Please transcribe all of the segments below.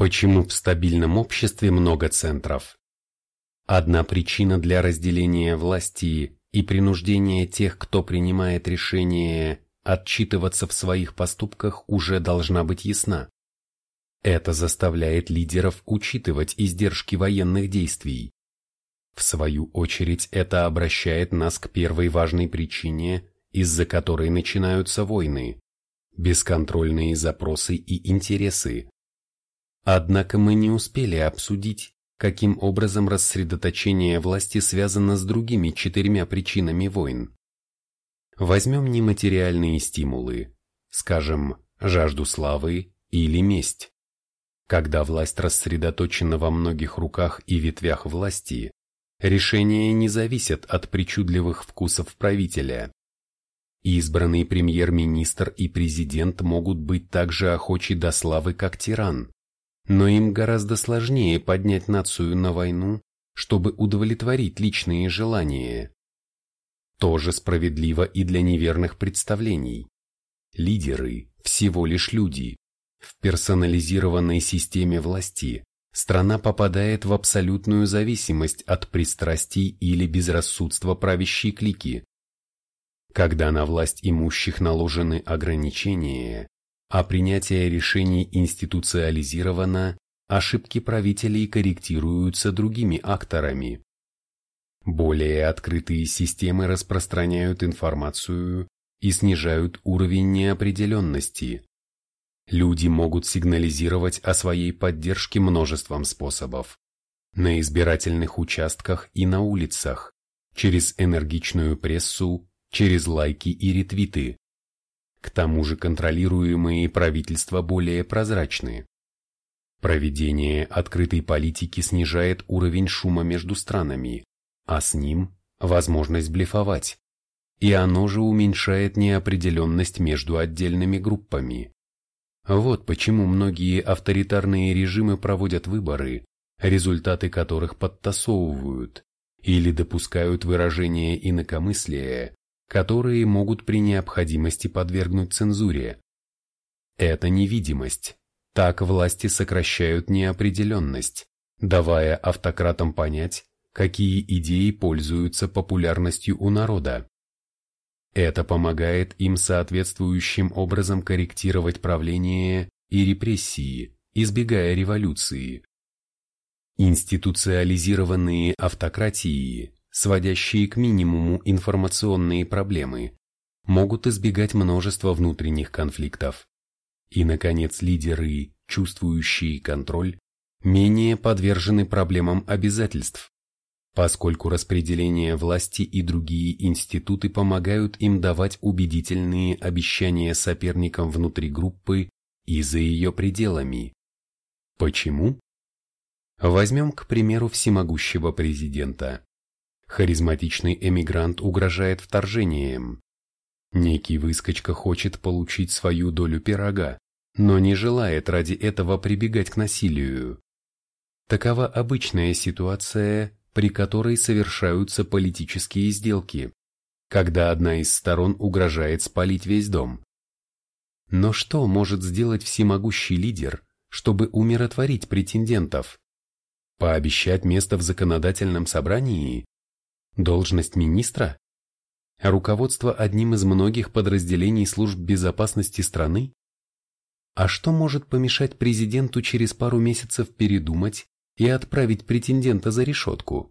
Почему в стабильном обществе много центров? Одна причина для разделения власти и принуждения тех, кто принимает решения, отчитываться в своих поступках уже должна быть ясна. Это заставляет лидеров учитывать издержки военных действий. В свою очередь это обращает нас к первой важной причине, из-за которой начинаются войны – бесконтрольные запросы и интересы. Однако мы не успели обсудить, каким образом рассредоточение власти связано с другими четырьмя причинами войн. Возьмем нематериальные стимулы, скажем, жажду славы или месть. Когда власть рассредоточена во многих руках и ветвях власти, решения не зависят от причудливых вкусов правителя. Избранный премьер-министр и президент могут быть так же охочи до славы, как тиран. Но им гораздо сложнее поднять нацию на войну, чтобы удовлетворить личные желания. Тоже справедливо и для неверных представлений. Лидеры – всего лишь люди. В персонализированной системе власти страна попадает в абсолютную зависимость от пристрастий или безрассудства правящей клики. Когда на власть имущих наложены ограничения, а принятие решений институциализировано, ошибки правителей корректируются другими акторами. Более открытые системы распространяют информацию и снижают уровень неопределенности. Люди могут сигнализировать о своей поддержке множеством способов. На избирательных участках и на улицах, через энергичную прессу, через лайки и ретвиты. К тому же контролируемые правительства более прозрачны. Проведение открытой политики снижает уровень шума между странами, а с ним – возможность блефовать. И оно же уменьшает неопределенность между отдельными группами. Вот почему многие авторитарные режимы проводят выборы, результаты которых подтасовывают или допускают выражение инакомыслия, которые могут при необходимости подвергнуть цензуре. Это невидимость. Так власти сокращают неопределенность, давая автократам понять, какие идеи пользуются популярностью у народа. Это помогает им соответствующим образом корректировать правление и репрессии, избегая революции. Институциализированные автократии сводящие к минимуму информационные проблемы, могут избегать множества внутренних конфликтов. И, наконец, лидеры, чувствующие контроль, менее подвержены проблемам обязательств, поскольку распределение власти и другие институты помогают им давать убедительные обещания соперникам внутри группы и за ее пределами. Почему? Возьмем, к примеру, всемогущего президента харизматичный эмигрант угрожает вторжением. Некий выскочка хочет получить свою долю пирога, но не желает ради этого прибегать к насилию. Такова обычная ситуация, при которой совершаются политические сделки, когда одна из сторон угрожает спалить весь дом. Но что может сделать всемогущий лидер, чтобы умиротворить претендентов? Пообещать место в законодательном собрании? Должность министра? Руководство одним из многих подразделений служб безопасности страны? А что может помешать президенту через пару месяцев передумать и отправить претендента за решетку?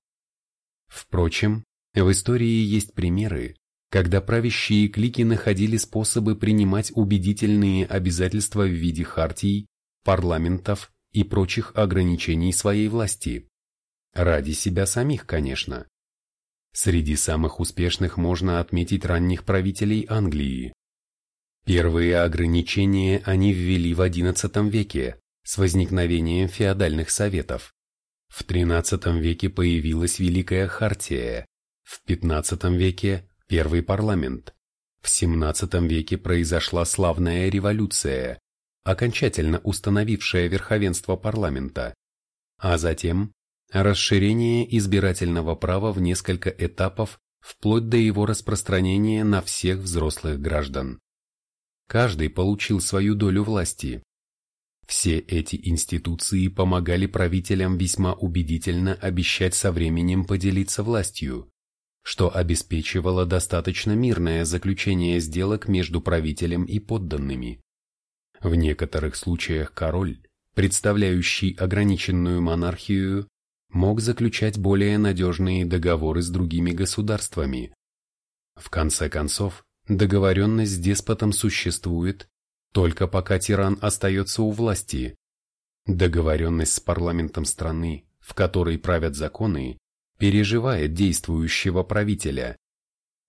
Впрочем, в истории есть примеры, когда правящие клики находили способы принимать убедительные обязательства в виде хартий, парламентов и прочих ограничений своей власти. Ради себя самих, конечно. Среди самых успешных можно отметить ранних правителей Англии. Первые ограничения они ввели в XI веке с возникновением феодальных советов. В XIII веке появилась Великая Хартия, в XV веке – Первый парламент, в XVII веке произошла славная революция, окончательно установившая верховенство парламента, а затем расширение избирательного права в несколько этапов вплоть до его распространения на всех взрослых граждан. Каждый получил свою долю власти. Все эти институции помогали правителям весьма убедительно обещать со временем поделиться властью, что обеспечивало достаточно мирное заключение сделок между правителем и подданными. В некоторых случаях король, представляющий ограниченную монархию, мог заключать более надежные договоры с другими государствами. В конце концов, договоренность с деспотом существует, только пока тиран остается у власти. Договоренность с парламентом страны, в которой правят законы, переживает действующего правителя.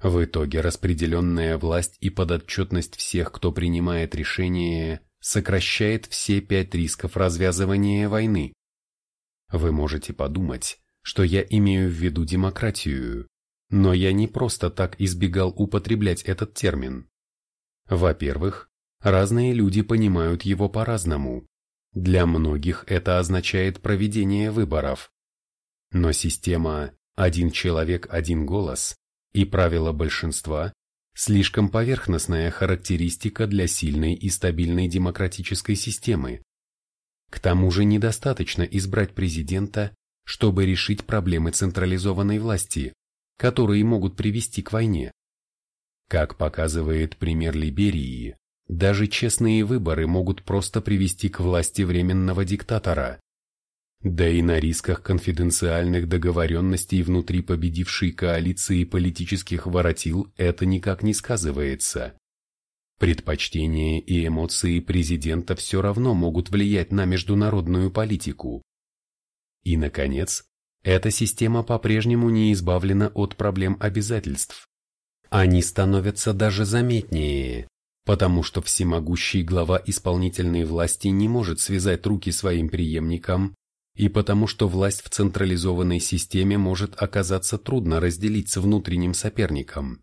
В итоге распределенная власть и подотчетность всех, кто принимает решения, сокращает все пять рисков развязывания войны. Вы можете подумать, что я имею в виду демократию, но я не просто так избегал употреблять этот термин. Во-первых, разные люди понимают его по-разному. Для многих это означает проведение выборов. Но система «один человек, один голос» и правила большинства слишком поверхностная характеристика для сильной и стабильной демократической системы. К тому же недостаточно избрать президента, чтобы решить проблемы централизованной власти, которые могут привести к войне. Как показывает пример Либерии, даже честные выборы могут просто привести к власти временного диктатора. Да и на рисках конфиденциальных договоренностей внутри победившей коалиции политических воротил это никак не сказывается. Предпочтения и эмоции президента все равно могут влиять на международную политику. И, наконец, эта система по-прежнему не избавлена от проблем обязательств. Они становятся даже заметнее, потому что всемогущий глава исполнительной власти не может связать руки своим преемникам, и потому что власть в централизованной системе может оказаться трудно разделить с внутренним соперником.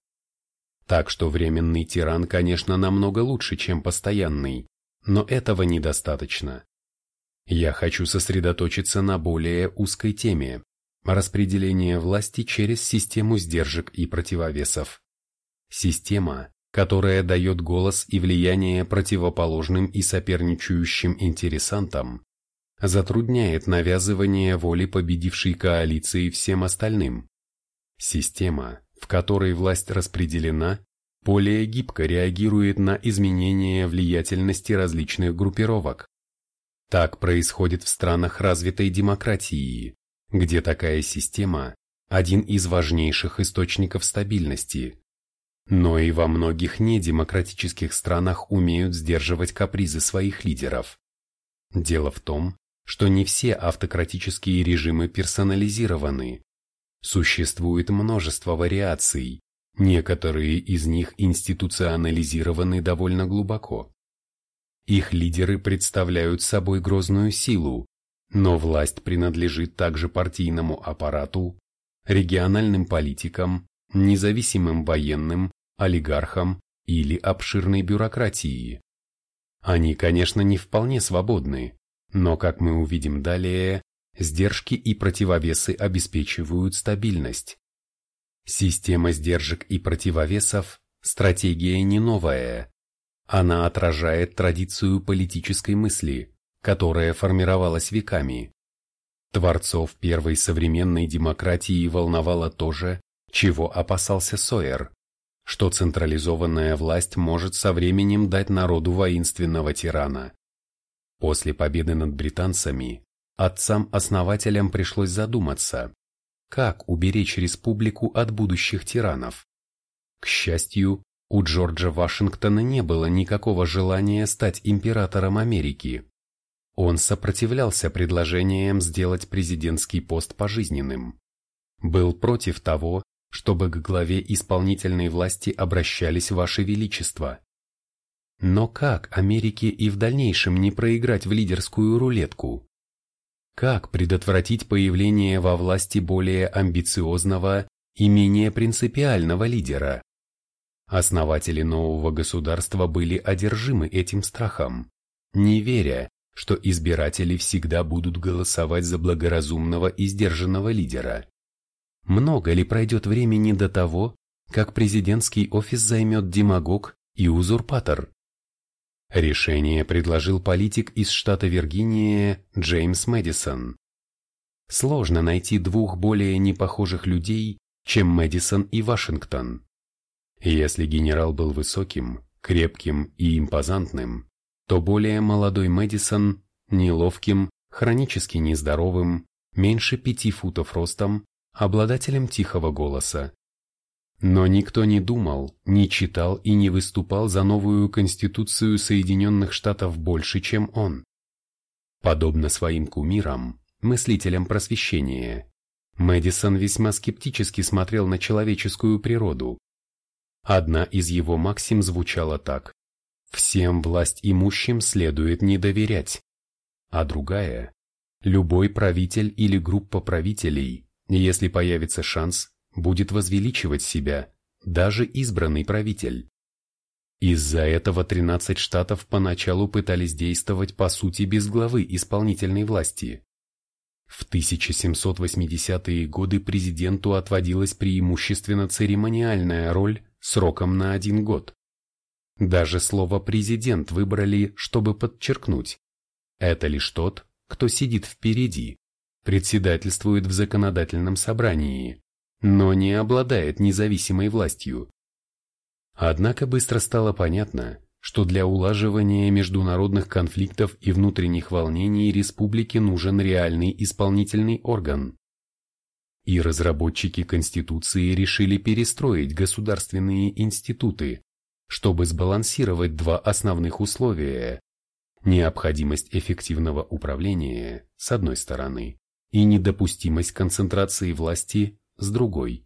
Так что временный тиран, конечно, намного лучше, чем постоянный, но этого недостаточно. Я хочу сосредоточиться на более узкой теме – распределение власти через систему сдержек и противовесов. Система, которая дает голос и влияние противоположным и соперничающим интересантам, затрудняет навязывание воли победившей коалиции всем остальным. Система, в которой власть распределена, более гибко реагирует на изменения влиятельности различных группировок. Так происходит в странах развитой демократии, где такая система – один из важнейших источников стабильности. Но и во многих недемократических странах умеют сдерживать капризы своих лидеров. Дело в том, что не все автократические режимы персонализированы, Существует множество вариаций, некоторые из них институционализированы довольно глубоко. Их лидеры представляют собой грозную силу, но власть принадлежит также партийному аппарату, региональным политикам, независимым военным, олигархам или обширной бюрократии. Они, конечно, не вполне свободны, но, как мы увидим далее, Сдержки и противовесы обеспечивают стабильность. Система сдержек и противовесов – стратегия не новая. Она отражает традицию политической мысли, которая формировалась веками. Творцов первой современной демократии волновало то же, чего опасался Сойер, что централизованная власть может со временем дать народу воинственного тирана. После победы над британцами Отцам-основателям пришлось задуматься, как уберечь республику от будущих тиранов. К счастью, у Джорджа Вашингтона не было никакого желания стать императором Америки. Он сопротивлялся предложениям сделать президентский пост пожизненным. Был против того, чтобы к главе исполнительной власти обращались Ваше Величество. Но как Америке и в дальнейшем не проиграть в лидерскую рулетку? Как предотвратить появление во власти более амбициозного и менее принципиального лидера? Основатели нового государства были одержимы этим страхом, не веря, что избиратели всегда будут голосовать за благоразумного и сдержанного лидера. Много ли пройдет времени до того, как президентский офис займет демагог и узурпатор? Решение предложил политик из штата Виргиния Джеймс Мэдисон. Сложно найти двух более непохожих людей, чем Мэдисон и Вашингтон. Если генерал был высоким, крепким и импозантным, то более молодой Мэдисон – неловким, хронически нездоровым, меньше пяти футов ростом, обладателем тихого голоса. Но никто не думал, не читал и не выступал за новую Конституцию Соединенных Штатов больше, чем он. Подобно своим кумирам, мыслителям просвещения, Мэдисон весьма скептически смотрел на человеческую природу. Одна из его максим звучала так «Всем власть имущим следует не доверять», а другая «Любой правитель или группа правителей, если появится шанс, будет возвеличивать себя, даже избранный правитель. Из-за этого 13 штатов поначалу пытались действовать по сути без главы исполнительной власти. В 1780-е годы президенту отводилась преимущественно церемониальная роль сроком на один год. Даже слово «президент» выбрали, чтобы подчеркнуть. Это лишь тот, кто сидит впереди, председательствует в законодательном собрании, но не обладает независимой властью. Однако быстро стало понятно, что для улаживания международных конфликтов и внутренних волнений республике нужен реальный исполнительный орган. И разработчики Конституции решили перестроить государственные институты, чтобы сбалансировать два основных условия – необходимость эффективного управления, с одной стороны, и недопустимость концентрации власти, с другой.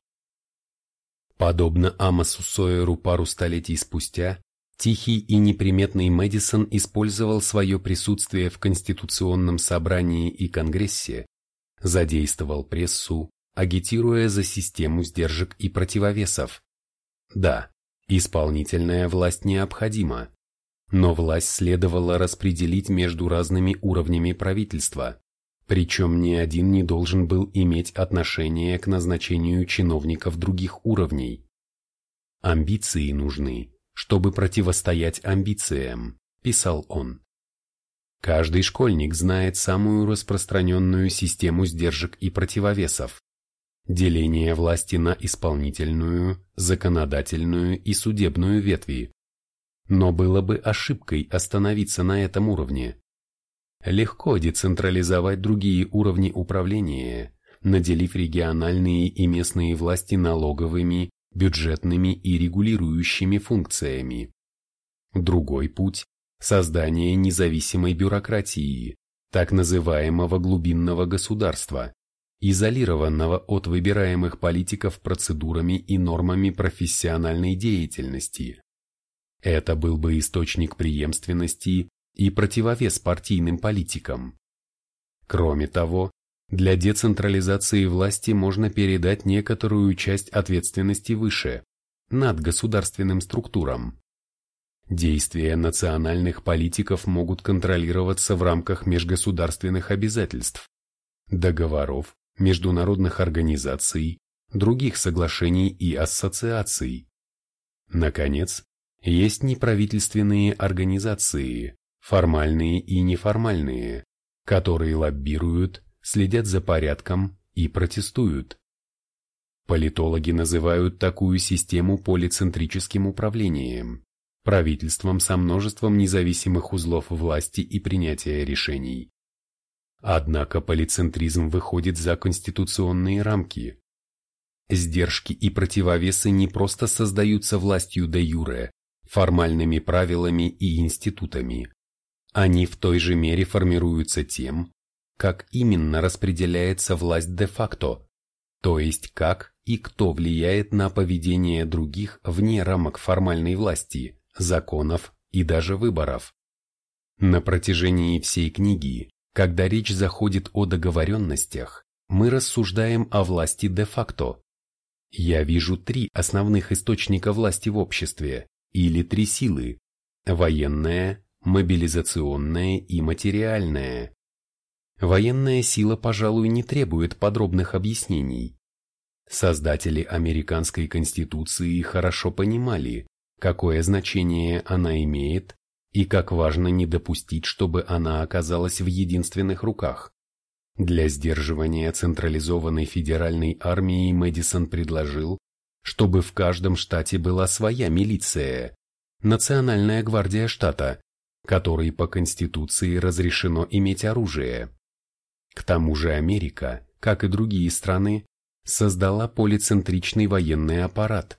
Подобно Амосу Сойеру пару столетий спустя, тихий и неприметный Мэдисон использовал свое присутствие в Конституционном собрании и Конгрессе, задействовал прессу, агитируя за систему сдержек и противовесов. Да, исполнительная власть необходима, но власть следовало распределить между разными уровнями правительства. Причем ни один не должен был иметь отношение к назначению чиновников других уровней. Амбиции нужны, чтобы противостоять амбициям, писал он. Каждый школьник знает самую распространенную систему сдержек и противовесов. Деление власти на исполнительную, законодательную и судебную ветви. Но было бы ошибкой остановиться на этом уровне. Легко децентрализовать другие уровни управления, наделив региональные и местные власти налоговыми, бюджетными и регулирующими функциями. Другой путь – создание независимой бюрократии, так называемого глубинного государства, изолированного от выбираемых политиков процедурами и нормами профессиональной деятельности. Это был бы источник преемственности и противовес партийным политикам. Кроме того, для децентрализации власти можно передать некоторую часть ответственности выше, над государственным структурам. Действия национальных политиков могут контролироваться в рамках межгосударственных обязательств, договоров, международных организаций, других соглашений и ассоциаций. Наконец, есть неправительственные организации, формальные и неформальные, которые лоббируют, следят за порядком и протестуют. Политологи называют такую систему полицентрическим управлением, правительством со множеством независимых узлов власти и принятия решений. Однако полицентризм выходит за конституционные рамки. Сдержки и противовесы не просто создаются властью де юре, формальными правилами и институтами. Они в той же мере формируются тем, как именно распределяется власть де-факто, то есть как и кто влияет на поведение других вне рамок формальной власти, законов и даже выборов. На протяжении всей книги, когда речь заходит о договоренностях, мы рассуждаем о власти де-факто. Я вижу три основных источника власти в обществе, или три силы – военная, мобилизационное и материальное. Военная сила, пожалуй, не требует подробных объяснений. Создатели американской конституции хорошо понимали, какое значение она имеет, и как важно не допустить, чтобы она оказалась в единственных руках. Для сдерживания централизованной федеральной армии Мэдисон предложил, чтобы в каждом штате была своя милиция, Национальная гвардия штата, которой по Конституции разрешено иметь оружие. К тому же Америка, как и другие страны, создала полицентричный военный аппарат.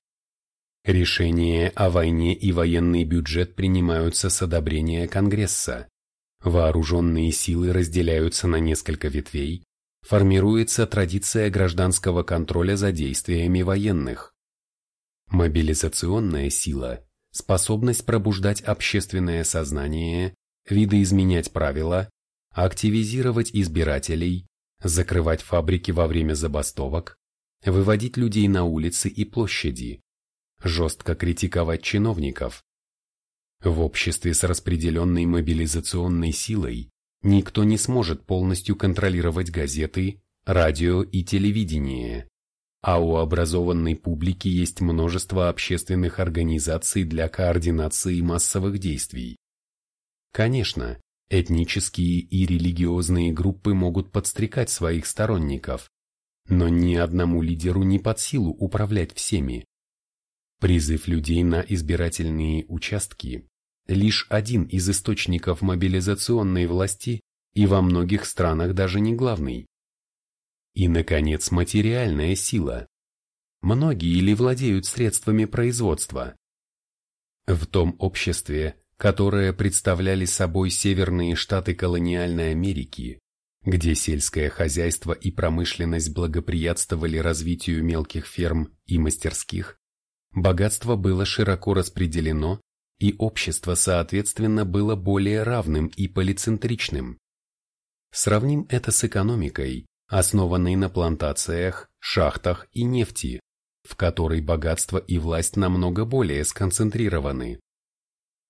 Решения о войне и военный бюджет принимаются с одобрения Конгресса. Вооруженные силы разделяются на несколько ветвей, формируется традиция гражданского контроля за действиями военных. Мобилизационная сила – способность пробуждать общественное сознание, видоизменять правила, активизировать избирателей, закрывать фабрики во время забастовок, выводить людей на улицы и площади, жестко критиковать чиновников, в обществе с распределенной мобилизационной силой никто не сможет полностью контролировать газеты, радио и телевидение, а у образованной публики есть множество общественных организаций для координации массовых действий. Конечно, этнические и религиозные группы могут подстрекать своих сторонников, но ни одному лидеру не под силу управлять всеми. Призыв людей на избирательные участки лишь один из источников мобилизационной власти и во многих странах даже не главный. И, наконец, материальная сила. Многие ли владеют средствами производства? В том обществе, которое представляли собой северные штаты колониальной Америки, где сельское хозяйство и промышленность благоприятствовали развитию мелких ферм и мастерских, богатство было широко распределено и общество, соответственно, было более равным и полицентричным. Сравним это с экономикой, основанной на плантациях, шахтах и нефти, в которой богатство и власть намного более сконцентрированы.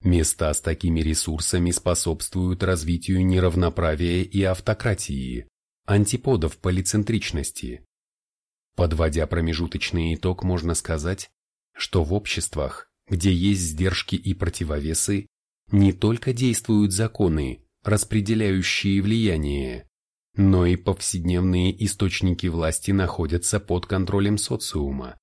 Места с такими ресурсами способствуют развитию неравноправия и автократии, антиподов полицентричности. Подводя промежуточный итог, можно сказать, что в обществах, где есть сдержки и противовесы, не только действуют законы, распределяющие влияние, но и повседневные источники власти находятся под контролем социума.